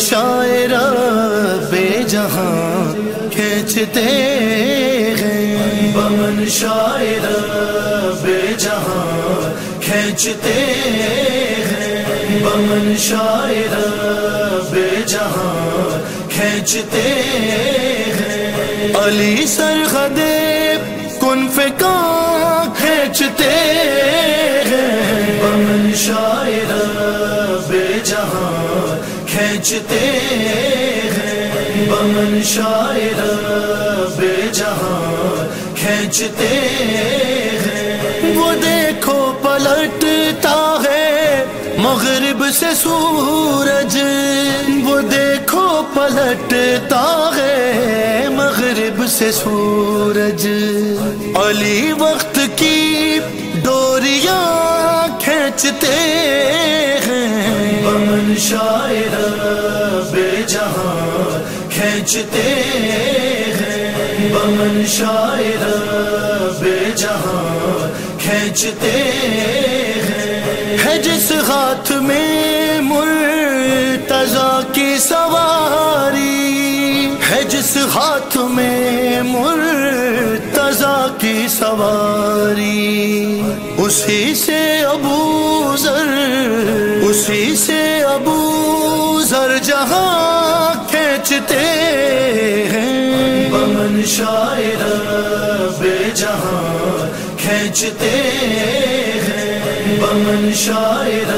بمن شاعر بے جہاں کھینچتے ہیں۔ بمن شاعر بے جہاں کھینچتے ہیں۔ بمن شاعر بے جہاں کھینچتے ہیں۔ علی سرخد کن فکا کھینچتے ہیں۔ بمن شاعر بے جہاں کھینچتے ہیں۔ وہ دیکھو پلٹتا ہے مغرب سے سورج۔ وہ دیکھو پلٹتا ہے مغرب سے سورج۔ علی وقت کی ڈوریاں کھینچتے ہیں بمن شاعر بے جہاں کھینچتے ہیں۔ بمن شاعر بے جہاں کھینچتے ہیں۔ جس ہاتھ میں مرتضا کی سواری، ہے جس ہاتھ میں مرتضا کی سواری، اسی سے ابو ذر اسی سے ابو ذر جہاں کھینچتے ہیں۔ بمن شاعر بے جہاں کھینچتے ہیں۔ بمن شاعر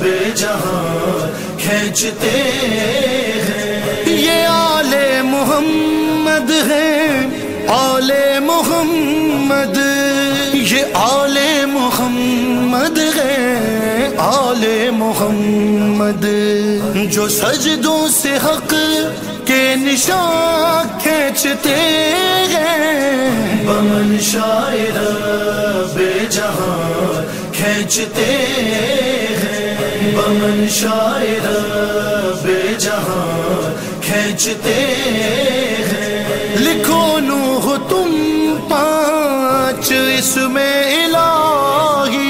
بے جہاں کھینچتے ہیں۔ یہ آل محمد ہے آل محمد۔ یہ آل محمد ہے، آل محمد۔ جو سجدوں سے حق کے نشان کھینچتے ہیں۔ بمن شاعر بے جہاں کھینچتے ہیں۔ بمن شاعر بے جہاں کھینچتے ہیں اس میں الہی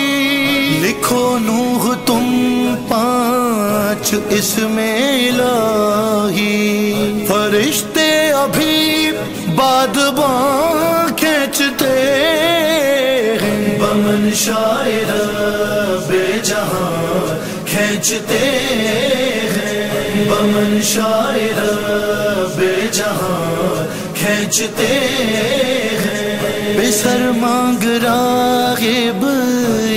لکھو نو تم پانچ اس میں الہی فرشتے ابھی باد کھینچتے ہیں۔ بمن شاعر بے جہاں کھینچتے ہیں۔ بمن شاعر بے جہاں کھینچتے ہیں۔ بے سر مانگ راغب،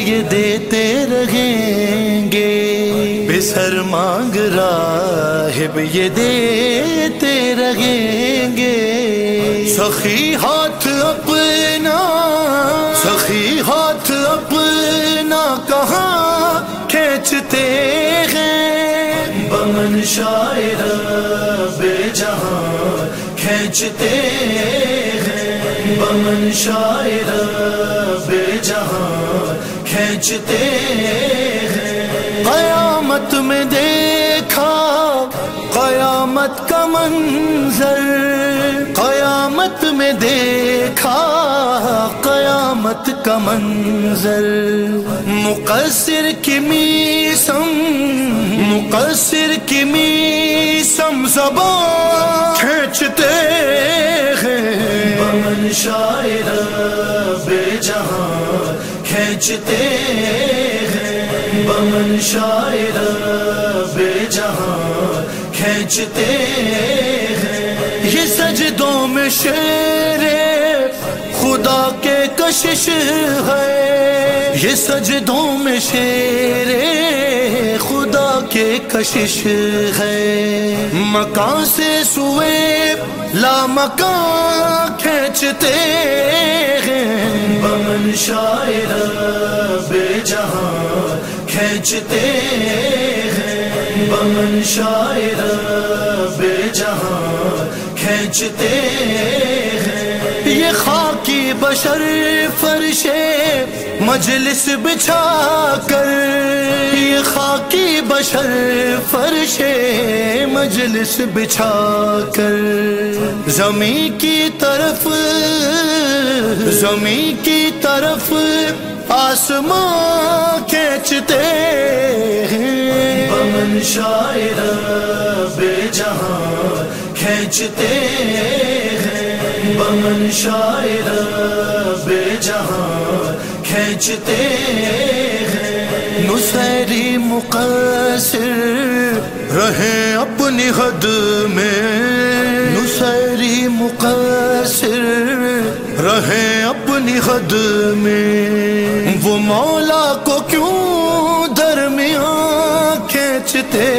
یہ دیتے رہیں گے۔ بے سر مانگ راہب یہ دیتے رہیں گے۔ سخی ہاتھ اپنا، سخی ہاتھ اپنا کہاں کھینچتے ہیں؟ بمن شاعر بے جہاں کھینچتے ہیں بمن شاعر بے جہاں کھینچتے ہیں۔ قیامت میں دیکھا، قیامت کا منظر۔ قیامت میں دیکھا، قیامت کا منظر۔ مقصر کی میسم، مقصر کی میسم زبان کھینچتے ہیں۔ بمن شاعر بے جہاں کھینچتے ہیں۔ بمن شاعر بے جہاں کھینچتے ہیں۔ یہ سجدوں میں شیر خدا کے کشش ہے۔ یہ سجدوں میں شیر خدا کے کشش ہے۔ مکان سے سوئے لا مکان کھینچتے ہیں۔ بمن شاعر بے جہاں کھینچتے ہیں۔ بمن شاعر بے جہاں کھینچتے ہیں۔ یہ خاکی بشر فرش مجلس بچھا کر۔ یہ خاکی بشر فرش مجلس بچھا کر۔ زمین کی طرف، زمین کی طرف آسمان کھینچتے ہیں۔ بمن شاعر بے جہاں کھینچتے ہیں۔ بمن شاعر بے جہاں کھینچتے ہیں۔ نسری مقصر رہے اپنی حد میں۔ نسری مقصر رہے اپنی حد میں۔ وہ مولا کو کیوں درمیان کھینچتے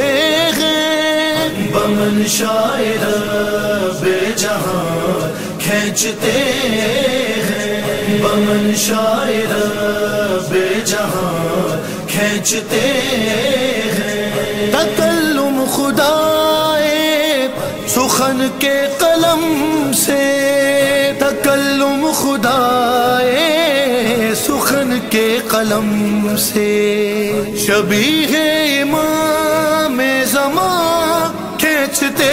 ہیں؟ بمن شاعر بے جہاں کھینچتے ہیں۔ بمن شاعر بے جہاں کھینچتے ہیں۔ تکلم خدا سخن کے قلم سے۔ تکلم خدا سخن کے قلم سے۔ شبی ہے امام زمان کھینچتے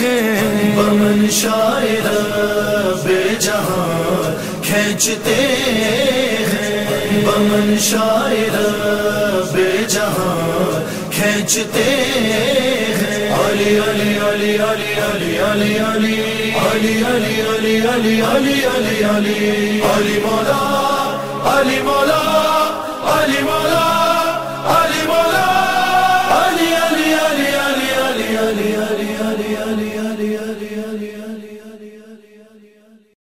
ہیں۔ بمن شاعر کھینچتے ہیں بمن شاعر بے جہاں کھینچتے ہیں علی علی علی علی علی علی علی علی علی علی علی علی علی علی مولا علی مولا